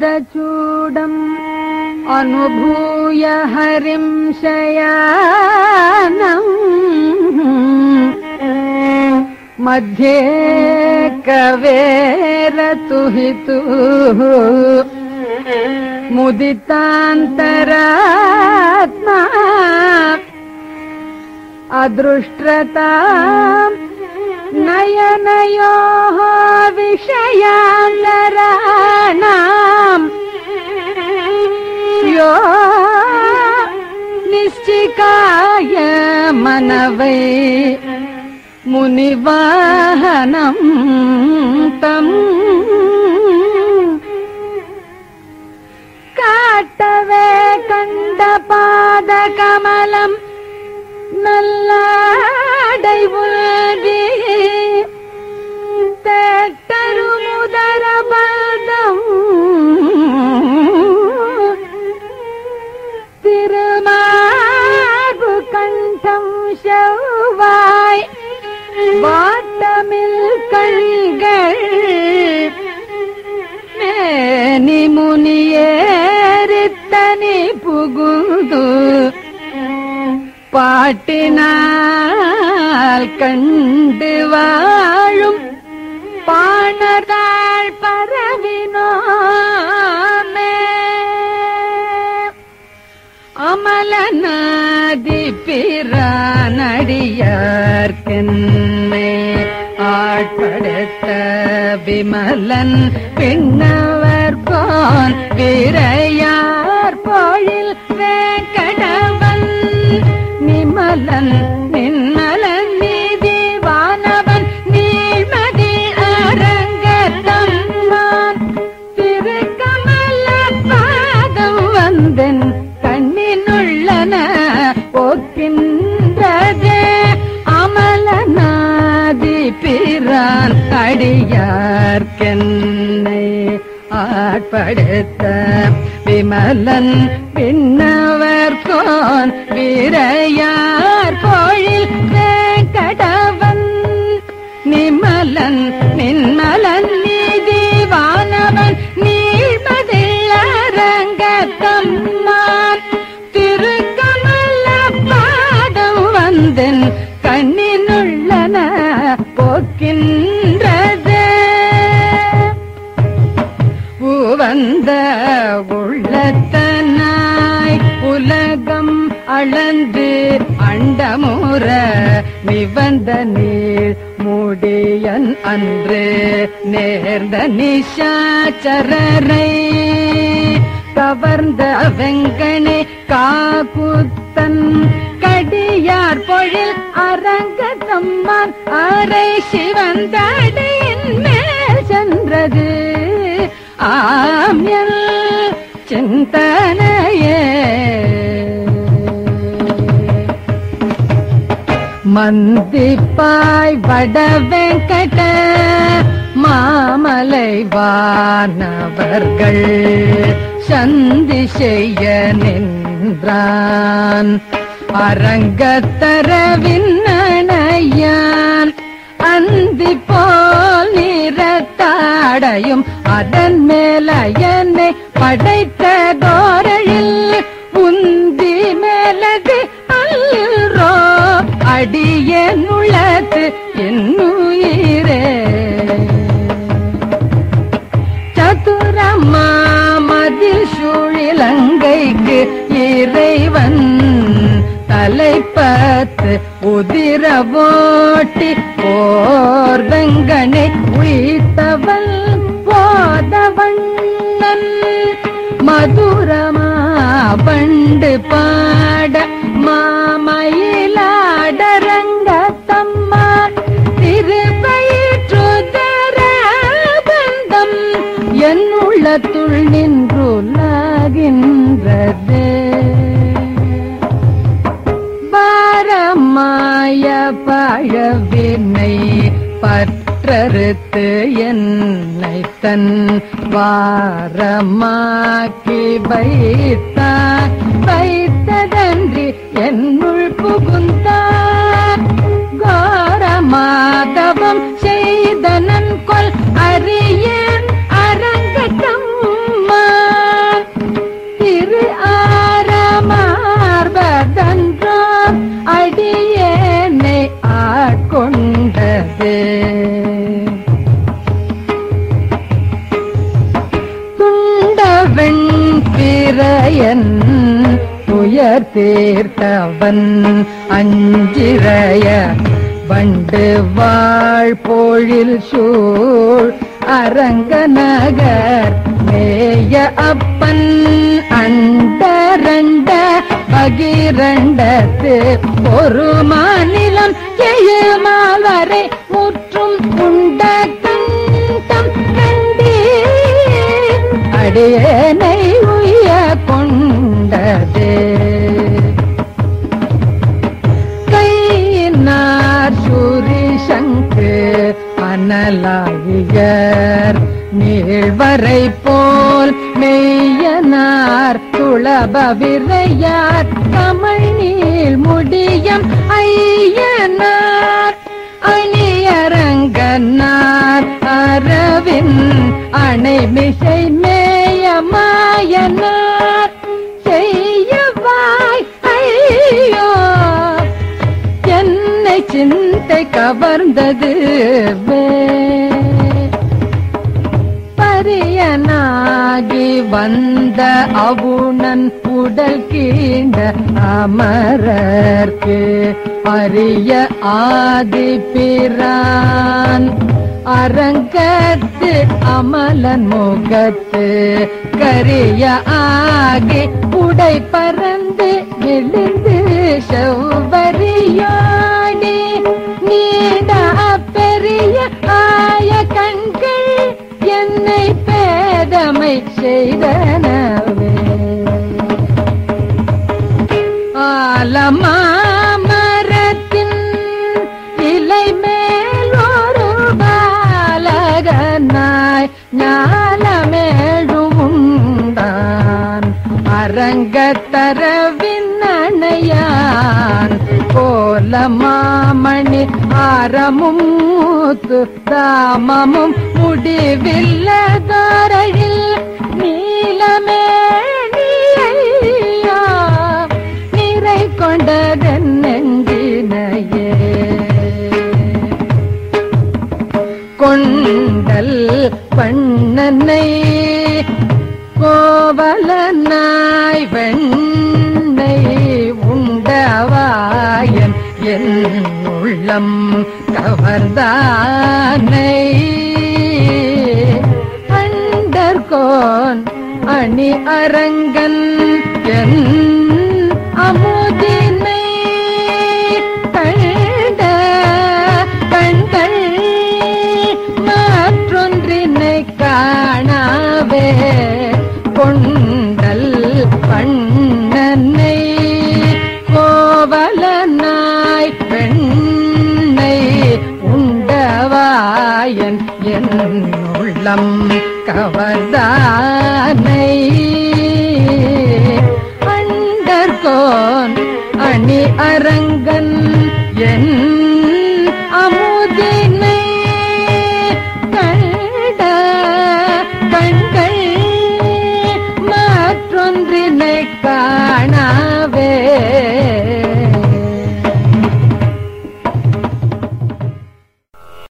पादचूडम् अनुभूय हरिं शयानम् मध्ये कवेरतुहितुः मुदितान्तरात्मा। अदृष्ट्रता नयनयोः विषयान्तराणाम् यो निश्चिकाय मनवै मुनिवाहनम् तम् காட்டவே கண்ட பாதகமலம் நல்லாடை உள்வி തേട്ടരുമുദരബന്ധം തിരുമാർബു കണ്ഠം ശവായ് വാട്ടമിൽ കൈകൾ മേനി മുനിയേറിത്തനി പുകുതു പാട്ടിനാൽ കണ്ടുവാ பாணர்தாள் பரவினோமே. அமலநாதி பிரானடியார்க்கென்னை ஆட்படுத்த விமலன் பின்னவர் போன் விரையார் போழில் வேங்கடவன் நிமலன் பாட்படுத்த விமலன் பின்னவர் கோன் வீரையார் போழில் கடவன் நிமலன் உலகம் அளந்து அண்டமுற நிவந்த நீர் முடியன் அன்று நேர்ந்த நிஷாச்சரரை கவர்ந்த வெங்கனே காகுத்தன் கடியார் பொழில் அரங்க தம்மான் அரை சிவந்தடையின் மேல் சென்றது. ஆம்யல் சிந்தனையே மந்திப்பாய் வட வெங்கட மாமலை வானவர்கள் சந்தி செய்ய நின்றான். அரங்கத்தரவின்னணையான் அந்தி போல் நிறத்தாடையும் அதன் மேல என்னை படைத்த கோர அடிய நுழத்து என்னுயிரே சதுரமாமதில் சூழிலங்கைக்கு இறைவன் தலைப்பத்து உதிரவோட்டி போர் வெங்கனை உயிர்த்தவள் போதவண்ணன். மதுரமா பண்டு பாட நின்றுலாகின்றதே. பாரமாய பழவினை பற்றறுத்து என்னை தன் வாரமாக்கி வைத்தார். வைத்ததன்றி என்னுள் புகுந்தார். கோரமாதவம் செய்தனன் கொல் அறியேன் அரங்க துயர் தீர்த்தவன் அஞ்சிறைய வண்டு வாழ் பொழில் சூழ் அரங்கநகர் மேய அப்பன் அண்டரண்ட பகிரண்டத்து ஒரு மாநிலம் எழுமாவரை முற்றும் உண்ட கண்டம் கண்டே. அடியனை உயர் அனலாகியர் நீழ்வரை போல் மெய்யனார் துளப விரையார் கமல் நீள் முடியம் ஐயனார் அணியரங்கனார் அரவின் அணைமிசை கவர்ந்தது பரியனாகி வந்த அவுணன் உடல் கீண்ட அமரர்க்கு அரிய ஆதி பிரான். அரங்கத்து அமலன் முகத்து கரிய ஆகி உடை பறந்து விழுந்து செவ்வரியா நீட பெரிய ஆய கண்கள் என்னை பேதமை செய்தனவே. ஆலமா மரத்தின் இலை மேல் ஒரு பாலகனாய் ஞாலமேழும் உண்டான் அரங்கத்தரவின் அணையான் கோலமாமணி ഭാരമും മൂത്തു മുടിവില്ല താരയിൽ നീലമേ உள்ளம் கவர்ந்தானை அண்டர்கோன் அணி அரங்கன் என் கவர்தானை